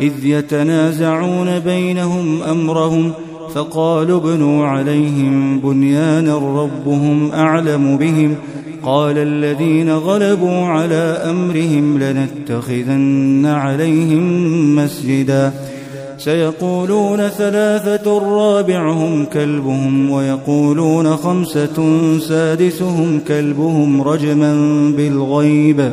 إذ يتنازعون بينهم أمرهم فقالوا ابنوا عليهم بنيانا ربهم أعلم بهم قال الذين غلبوا على أمرهم لنتخذن عليهم مسجدا سيقولون ثلاثة رابعهم كلبهم ويقولون خمسة سادسهم كلبهم رجما بالغيب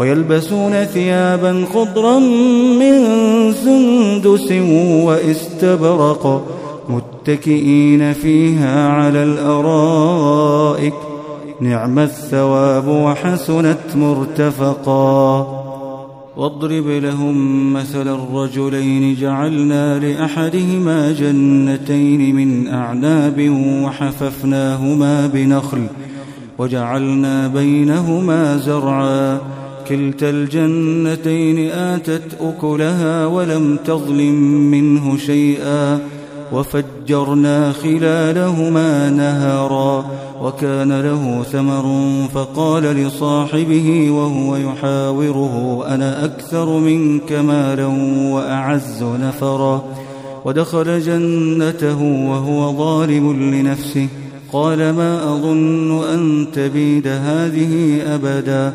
ويلبسون ثيابا خضرا من سندس واستبرق متكئين فيها على الأرائك. نعم الثواب وحسنت مرتفقا. واضرب لهم مثل الرجلين جعلنا لأحدهما جنتين من أعناب وحففناهما بنخل وجعلنا بينهما زرعا. كلتا الجنتين آتت أكلها ولم تظلم منه شيئا وفجرنا خلالهما نهرا وكان له ثمر فقال لصاحبه وهو يحاوره أنا أكثر منك مالا وأعز نفرا. ودخل جنته وهو ظالم لنفسه قال ما أظن أن تبيد هذه أبدا.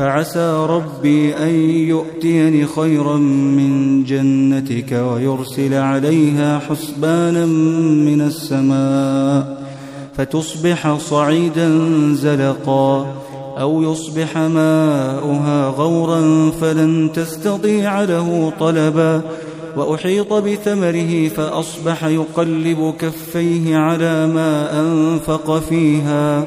فعسى ربي أن يؤتيني خيرا من جنتك ويرسل عليها حسبانا من السماء فتصبح صعيدا زلقا أو يصبح ماؤها غورا فلن تستطيع له طلبا وأحيط بثمره فأصبح يقلب كفيه على ما أنفق فيها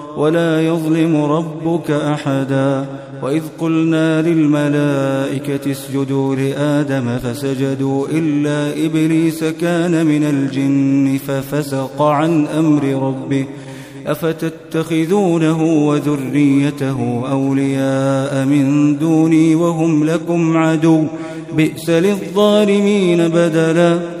ولا يظلم ربك أحدا. وإذ قلنا للملائكة اسجدوا لآدم فسجدوا إلا إبليس كان من الجن ففسق عن أمر ربه. أفتتخذونه وذريته أولياء من دوني وهم لكم عدو. بئس للظالمين بدلا.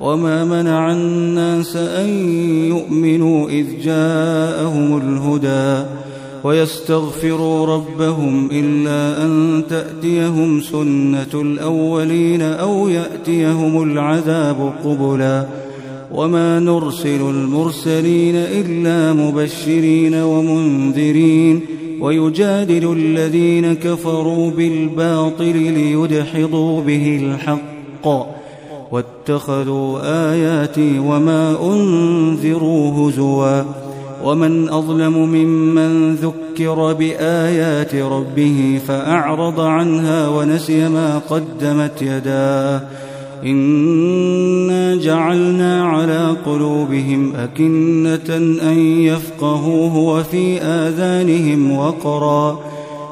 وما منع الناس أن يؤمنوا إذ جاءهم الهدى ويستغفروا ربهم إلا أن تأتيهم سنة الأولين أو يأتيهم العذاب قبلاً وما نرسل المرسلين إلا مبشرين ومنذرين ويجادل الذين كفروا بالباطل ليدحضوا به الحق واتخذوا آياتي وما أنذروا هزوا ومن أظلم ممن ذكر بآيات ربه فأعرض عنها ونسي ما قدمت يداه إنا جعلنا على قلوبهم أكنة أن يفقهوه وفي آذانهم وقرا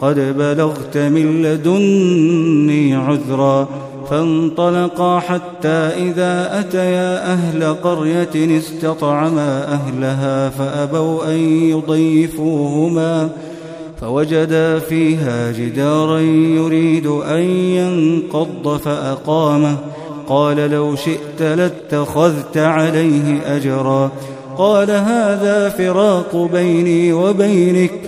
قد بلغت من لدني عذرا فانطلقا حتى إذا أتيا أهل قرية استطعما أهلها فأبوا أن يضيفوهما فوجدا فيها جدارا يريد أن ينقض فأقامه قال لو شئت لاتخذت عليه أجرا قال هذا فراق بيني وبينك